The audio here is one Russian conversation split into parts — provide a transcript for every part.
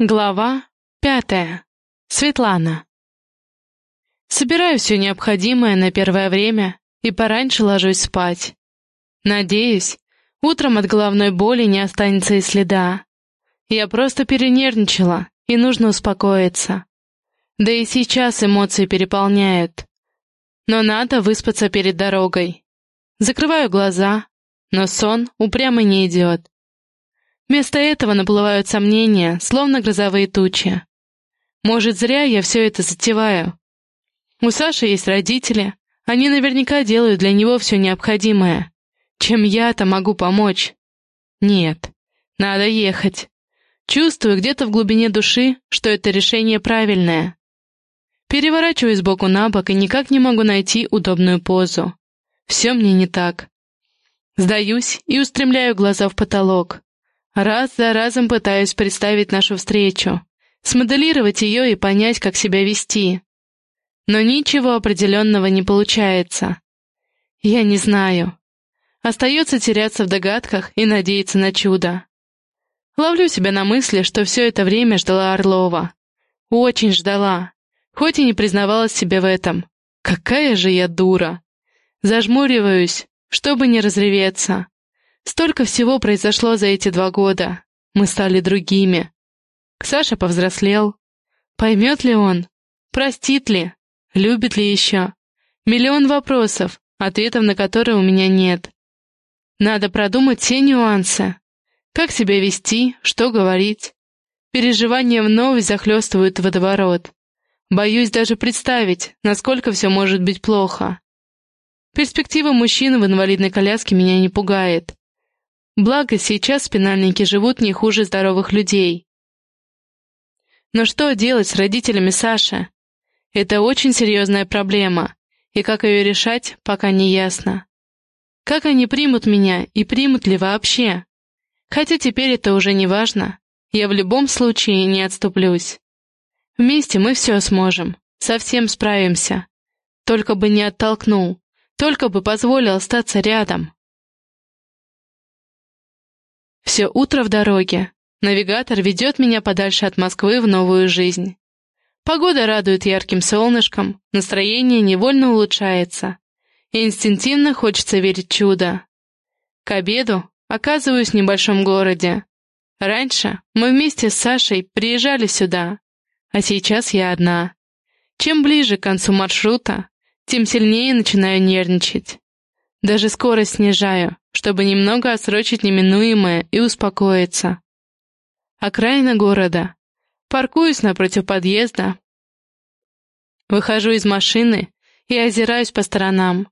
Глава пятая. Светлана. Собираю все необходимое на первое время и пораньше ложусь спать. Надеюсь, утром от головной боли не останется и следа. Я просто перенервничала, и нужно успокоиться. Да и сейчас эмоции переполняют. Но надо выспаться перед дорогой. Закрываю глаза, но сон упрямо не идет. Вместо этого наплывают сомнения, словно грозовые тучи. Может, зря я все это затеваю. У Саши есть родители, они наверняка делают для него все необходимое. Чем я-то могу помочь? Нет, надо ехать. Чувствую где-то в глубине души, что это решение правильное. Переворачиваюсь боку на бок и никак не могу найти удобную позу. Все мне не так. Сдаюсь и устремляю глаза в потолок. Раз за разом пытаюсь представить нашу встречу, смоделировать ее и понять, как себя вести. Но ничего определенного не получается. Я не знаю. Остается теряться в догадках и надеяться на чудо. Ловлю себя на мысли, что все это время ждала Орлова. Очень ждала, хоть и не признавалась себе в этом. Какая же я дура! Зажмуриваюсь, чтобы не разреветься. Столько всего произошло за эти два года. Мы стали другими. Саша повзрослел. Поймет ли он? Простит ли? Любит ли еще? Миллион вопросов, ответов на которые у меня нет. Надо продумать все нюансы. Как себя вести, что говорить. Переживания вновь захлестывают водоворот. Боюсь даже представить, насколько все может быть плохо. Перспектива мужчины в инвалидной коляске меня не пугает. Благо, сейчас спинальники живут не хуже здоровых людей. Но что делать с родителями Саши? Это очень серьезная проблема, и как ее решать, пока не ясно. Как они примут меня и примут ли вообще? Хотя теперь это уже не важно, я в любом случае не отступлюсь. Вместе мы все сможем, совсем справимся. Только бы не оттолкнул, только бы позволил остаться рядом. Все утро в дороге. Навигатор ведет меня подальше от Москвы в новую жизнь. Погода радует ярким солнышком, настроение невольно улучшается. И инстинктивно хочется верить чудо. К обеду оказываюсь в небольшом городе. Раньше мы вместе с Сашей приезжали сюда, а сейчас я одна. Чем ближе к концу маршрута, тем сильнее начинаю нервничать. Даже скорость снижаю, чтобы немного отсрочить неминуемое и успокоиться. Окраина города. Паркуюсь напротив подъезда. Выхожу из машины и озираюсь по сторонам.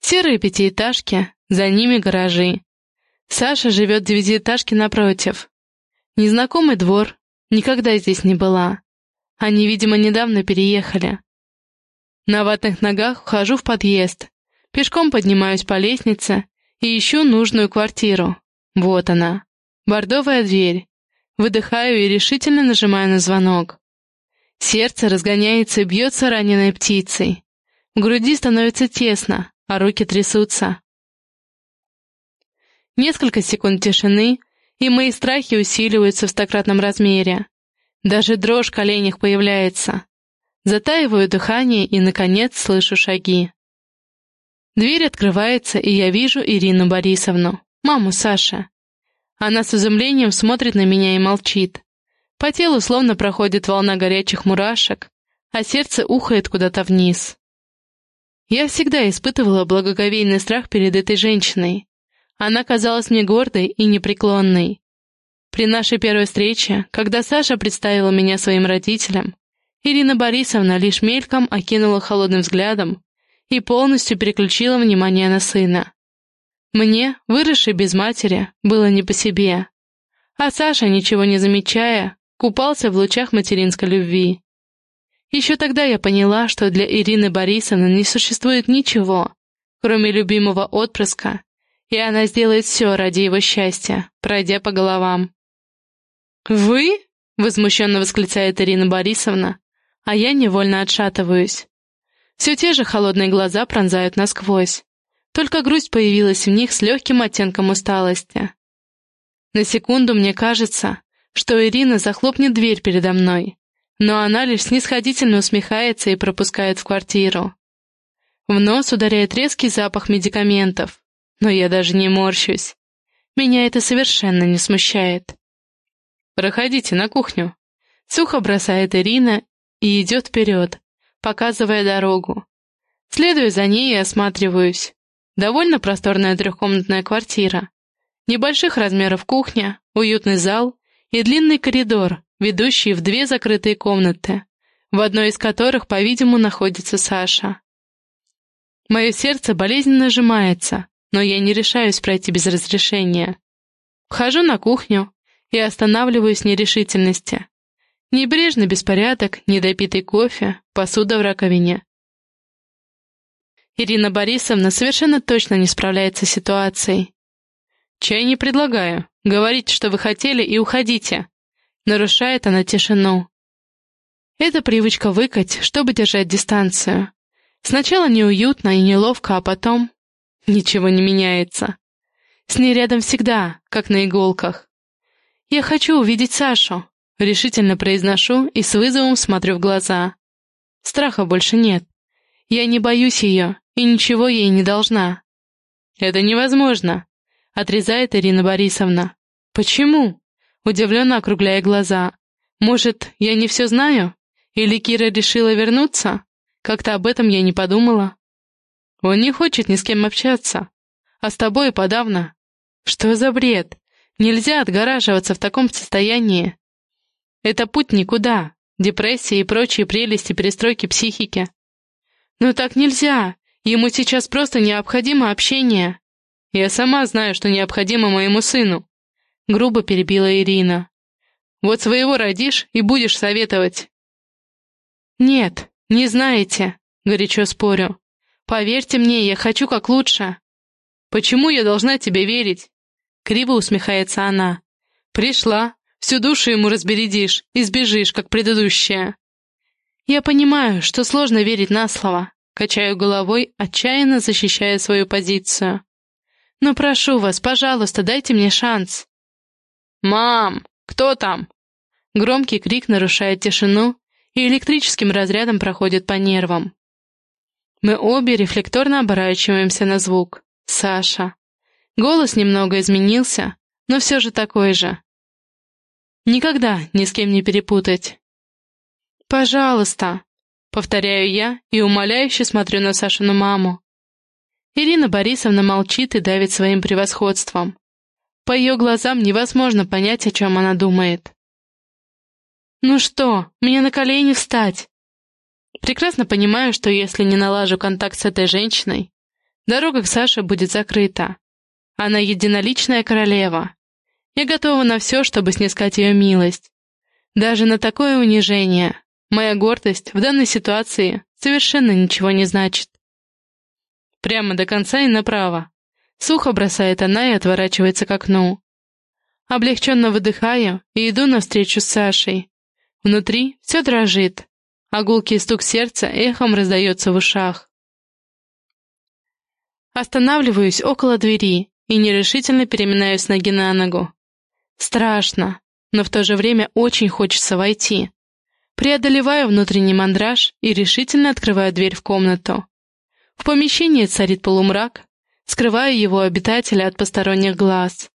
Серые пятиэтажки, за ними гаражи. Саша живет в девятиэтажке напротив. Незнакомый двор, никогда здесь не была. Они, видимо, недавно переехали. На ватных ногах вхожу в подъезд, пешком поднимаюсь по лестнице и ищу нужную квартиру. Вот она. Бордовая дверь. Выдыхаю и решительно нажимаю на звонок. Сердце разгоняется и бьется раненой птицей. В груди становится тесно, а руки трясутся. Несколько секунд тишины, и мои страхи усиливаются в стократном размере. Даже дрожь в коленях появляется. Затаиваю дыхание и, наконец, слышу шаги. Дверь открывается, и я вижу Ирину Борисовну, маму Саши. Она с изумлением смотрит на меня и молчит. По телу словно проходит волна горячих мурашек, а сердце ухает куда-то вниз. Я всегда испытывала благоговейный страх перед этой женщиной. Она казалась мне гордой и непреклонной. При нашей первой встрече, когда Саша представила меня своим родителям, Ирина Борисовна лишь мельком окинула холодным взглядом и полностью переключила внимание на сына. Мне, выросшей без матери, было не по себе. А Саша, ничего не замечая, купался в лучах материнской любви. Еще тогда я поняла, что для Ирины Борисовны не существует ничего, кроме любимого отпрыска, и она сделает все ради его счастья, пройдя по головам. «Вы?» — возмущенно восклицает Ирина Борисовна, а я невольно отшатываюсь. Все те же холодные глаза пронзают насквозь. Только грусть появилась в них с легким оттенком усталости. На секунду мне кажется, что Ирина захлопнет дверь передо мной, но она лишь снисходительно усмехается и пропускает в квартиру. В нос ударяет резкий запах медикаментов, но я даже не морщусь. Меня это совершенно не смущает. «Проходите на кухню», — сухо бросает Ирина и идет вперед, показывая дорогу. Следую за ней и осматриваюсь. Довольно просторная трехкомнатная квартира. Небольших размеров кухня, уютный зал и длинный коридор, ведущий в две закрытые комнаты, в одной из которых, по-видимому, находится Саша. Мое сердце болезненно сжимается, но я не решаюсь пройти без разрешения. Вхожу на кухню и останавливаюсь в нерешительности. Небрежный беспорядок, недопитый кофе, посуда в раковине. Ирина Борисовна совершенно точно не справляется с ситуацией. «Чай не предлагаю. Говорите, что вы хотели, и уходите». Нарушает она тишину. Это привычка выкать, чтобы держать дистанцию. Сначала неуютно и неловко, а потом... Ничего не меняется. С ней рядом всегда, как на иголках. «Я хочу увидеть Сашу», — решительно произношу и с вызовом смотрю в глаза. Страха больше нет. Я не боюсь ее и ничего ей не должна. «Это невозможно», — отрезает Ирина Борисовна. «Почему?» — удивленно округляя глаза. «Может, я не все знаю? Или Кира решила вернуться? Как-то об этом я не подумала». «Он не хочет ни с кем общаться. А с тобой подавно. Что за бред? Нельзя отгораживаться в таком состоянии. Это путь никуда. Депрессия и прочие прелести перестройки психики. Но так нельзя. Ему сейчас просто необходимо общение. Я сама знаю, что необходимо моему сыну. Грубо перебила Ирина. Вот своего родишь и будешь советовать. Нет, не знаете, горячо спорю. Поверьте мне, я хочу как лучше. Почему я должна тебе верить? Криво усмехается она. Пришла, всю душу ему разбередишь и сбежишь, как предыдущая. Я понимаю, что сложно верить на слово, качаю головой, отчаянно защищая свою позицию. Но прошу вас, пожалуйста, дайте мне шанс. «Мам, кто там?» Громкий крик нарушает тишину и электрическим разрядом проходит по нервам. Мы обе рефлекторно оборачиваемся на звук. Саша. Голос немного изменился, но все же такой же. Никогда ни с кем не перепутать. «Пожалуйста», — повторяю я и умоляюще смотрю на Сашину маму. Ирина Борисовна молчит и давит своим превосходством. По ее глазам невозможно понять, о чем она думает. «Ну что, мне на колени встать?» Прекрасно понимаю, что если не налажу контакт с этой женщиной, дорога к Саше будет закрыта. Она единоличная королева. Я готова на все, чтобы снискать ее милость. Даже на такое унижение. Моя гордость в данной ситуации совершенно ничего не значит. Прямо до конца и направо. Сухо бросает она и отворачивается к окну. Облегченно выдыхаю и иду навстречу с Сашей. Внутри все дрожит, а гулкий стук сердца эхом раздается в ушах. Останавливаюсь около двери и нерешительно переминаюсь ноги на ногу. Страшно, но в то же время очень хочется войти. Преодолеваю внутренний мандраж и решительно открываю дверь в комнату. В помещении царит полумрак, скрывая его обитателя от посторонних глаз.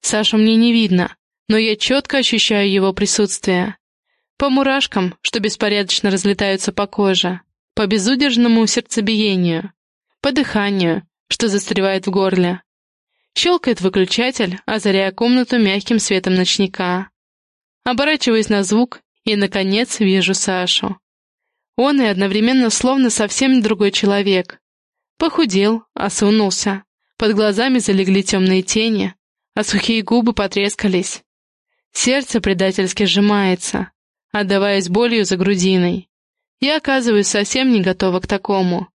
Сашу мне не видно, но я четко ощущаю его присутствие. По мурашкам, что беспорядочно разлетаются по коже, по безудержному сердцебиению, по дыханию, что застревает в горле. Щелкает выключатель, озаряя комнату мягким светом ночника. Оборачиваясь на звук, и, наконец, вижу Сашу. Он и одновременно словно совсем другой человек. Похудел, осунулся, под глазами залегли темные тени, а сухие губы потрескались. Сердце предательски сжимается, отдаваясь болью за грудиной. Я оказываюсь совсем не готова к такому.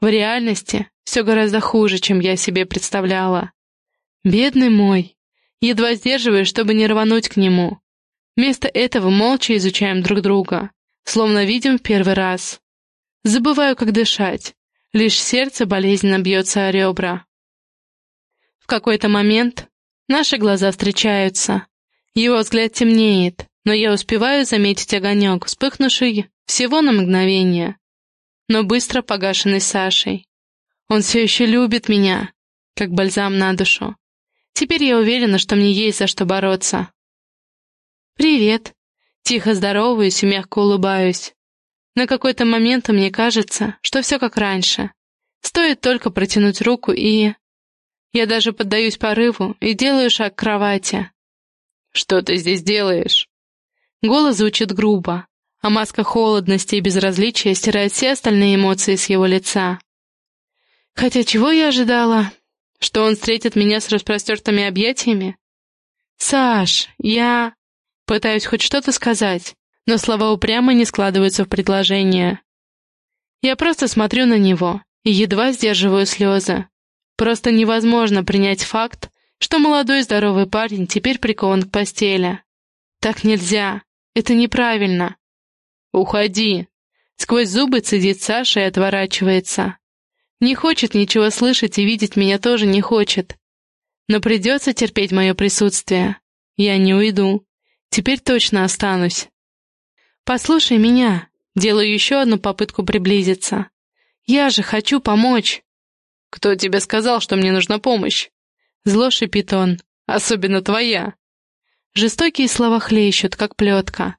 В реальности все гораздо хуже, чем я себе представляла. Бедный мой. Едва сдерживаюсь, чтобы не рвануть к нему. Вместо этого молча изучаем друг друга, словно видим в первый раз. Забываю, как дышать. Лишь сердце болезненно бьется о ребра. В какой-то момент наши глаза встречаются. Его взгляд темнеет, но я успеваю заметить огонек, вспыхнувший всего на мгновение, но быстро погашенный Сашей. Он все еще любит меня, как бальзам на душу. Теперь я уверена, что мне есть за что бороться. «Привет!» Тихо здороваюсь и мягко улыбаюсь. На какой-то момент мне кажется, что все как раньше. Стоит только протянуть руку и... Я даже поддаюсь порыву и делаю шаг к кровати. «Что ты здесь делаешь?» Голос звучит грубо, а маска холодности и безразличия стирает все остальные эмоции с его лица. Хотя чего я ожидала? Что он встретит меня с распростертыми объятиями? «Саш, я...» Пытаюсь хоть что-то сказать, но слова упрямо не складываются в предложение. Я просто смотрю на него и едва сдерживаю слезы. Просто невозможно принять факт, что молодой здоровый парень теперь прикован к постели. Так нельзя. Это неправильно. «Уходи!» Сквозь зубы цедит Саша и отворачивается. Не хочет ничего слышать и видеть меня тоже не хочет. Но придется терпеть мое присутствие. Я не уйду. Теперь точно останусь. Послушай меня. Делаю еще одну попытку приблизиться. Я же хочу помочь. Кто тебе сказал, что мне нужна помощь? Зло шипит он. Особенно твоя. Жестокие слова хлещут, как плетка.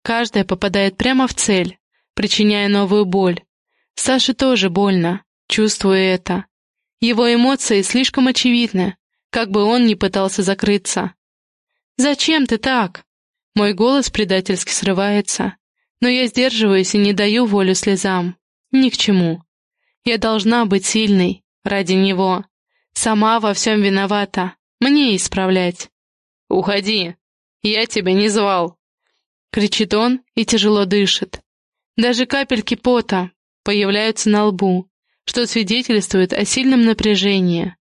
Каждая попадает прямо в цель, причиняя новую боль. Саше тоже больно, чувствую это. Его эмоции слишком очевидны, как бы он ни пытался закрыться. «Зачем ты так?» Мой голос предательски срывается, но я сдерживаюсь и не даю волю слезам. Ни к чему. Я должна быть сильной, ради него. Сама во всем виновата, мне исправлять. «Уходи, я тебя не звал!» Кричит он и тяжело дышит. Даже капельки пота появляются на лбу, что свидетельствует о сильном напряжении.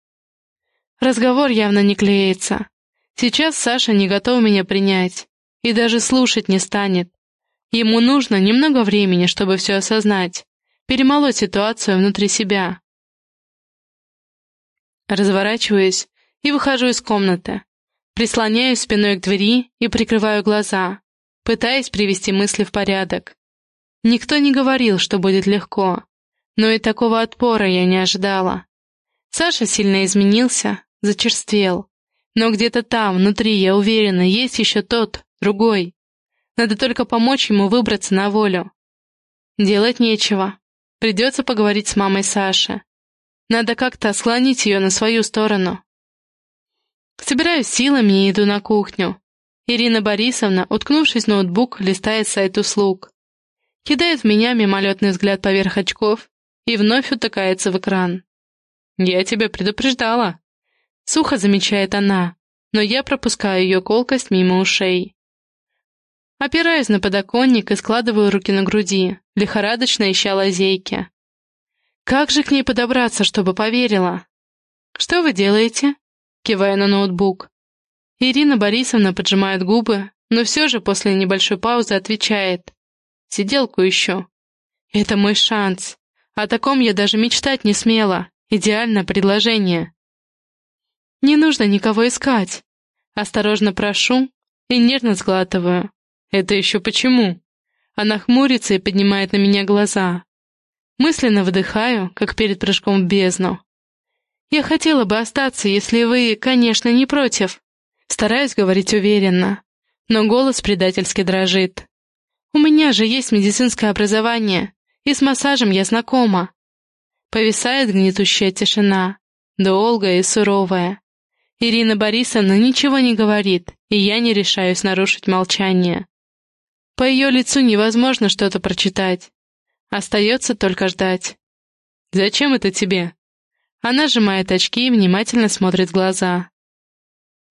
Разговор явно не клеится. Сейчас Саша не готов меня принять и даже слушать не станет. Ему нужно немного времени, чтобы все осознать, перемолоть ситуацию внутри себя. Разворачиваюсь и выхожу из комнаты. Прислоняюсь спиной к двери и прикрываю глаза, пытаясь привести мысли в порядок. Никто не говорил, что будет легко, но и такого отпора я не ожидала. Саша сильно изменился, зачерствел, но где-то там, внутри, я уверена, есть еще тот, другой. Надо только помочь ему выбраться на волю. Делать нечего. Придется поговорить с мамой Саши. Надо как-то склонить ее на свою сторону. Собираюсь силами и иду на кухню. Ирина Борисовна, уткнувшись в ноутбук, листает сайт услуг. Кидает в меня мимолетный взгляд поверх очков и вновь утыкается в экран. «Я тебя предупреждала», — сухо замечает она, но я пропускаю ее колкость мимо ушей. Опираюсь на подоконник и складываю руки на груди, лихорадочно ища лазейки. Как же к ней подобраться, чтобы поверила? «Что вы делаете?» — кивая на ноутбук. Ирина Борисовна поджимает губы, но все же после небольшой паузы отвечает. «Сиделку ищу». «Это мой шанс. О таком я даже мечтать не смела. Идеальное предложение». «Не нужно никого искать». Осторожно прошу и нервно сглатываю. «Это еще почему?» Она хмурится и поднимает на меня глаза. Мысленно выдыхаю, как перед прыжком в бездну. «Я хотела бы остаться, если вы, конечно, не против». Стараюсь говорить уверенно, но голос предательски дрожит. «У меня же есть медицинское образование, и с массажем я знакома». Повисает гнетущая тишина, долгая и суровая. Ирина Борисовна ничего не говорит, и я не решаюсь нарушить молчание. По ее лицу невозможно что-то прочитать. Остается только ждать. «Зачем это тебе?» Она сжимает очки и внимательно смотрит в глаза.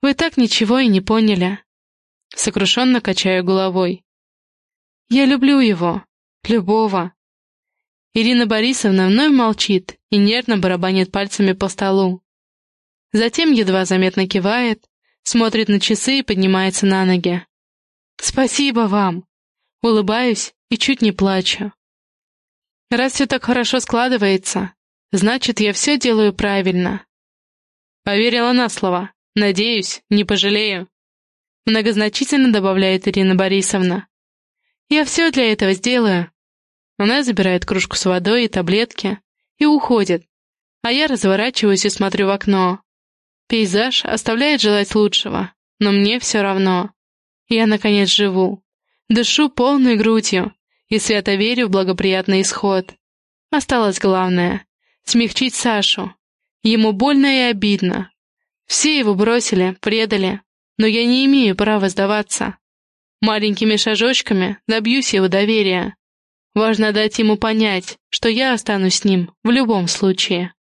«Вы так ничего и не поняли». Сокрушенно качаю головой. «Я люблю его. Любого». Ирина Борисовна вновь молчит и нервно барабанит пальцами по столу. Затем едва заметно кивает, смотрит на часы и поднимается на ноги. «Спасибо вам!» Улыбаюсь и чуть не плачу. Раз все так хорошо складывается, значит, я все делаю правильно. Поверила на слово. Надеюсь, не пожалею. Многозначительно добавляет Ирина Борисовна. Я все для этого сделаю. Она забирает кружку с водой и таблетки и уходит, а я разворачиваюсь и смотрю в окно. Пейзаж оставляет желать лучшего, но мне все равно. Я, наконец, живу. Дышу полной грудью и свято верю в благоприятный исход. Осталось главное — смягчить Сашу. Ему больно и обидно. Все его бросили, предали, но я не имею права сдаваться. Маленькими шажочками добьюсь его доверия. Важно дать ему понять, что я останусь с ним в любом случае.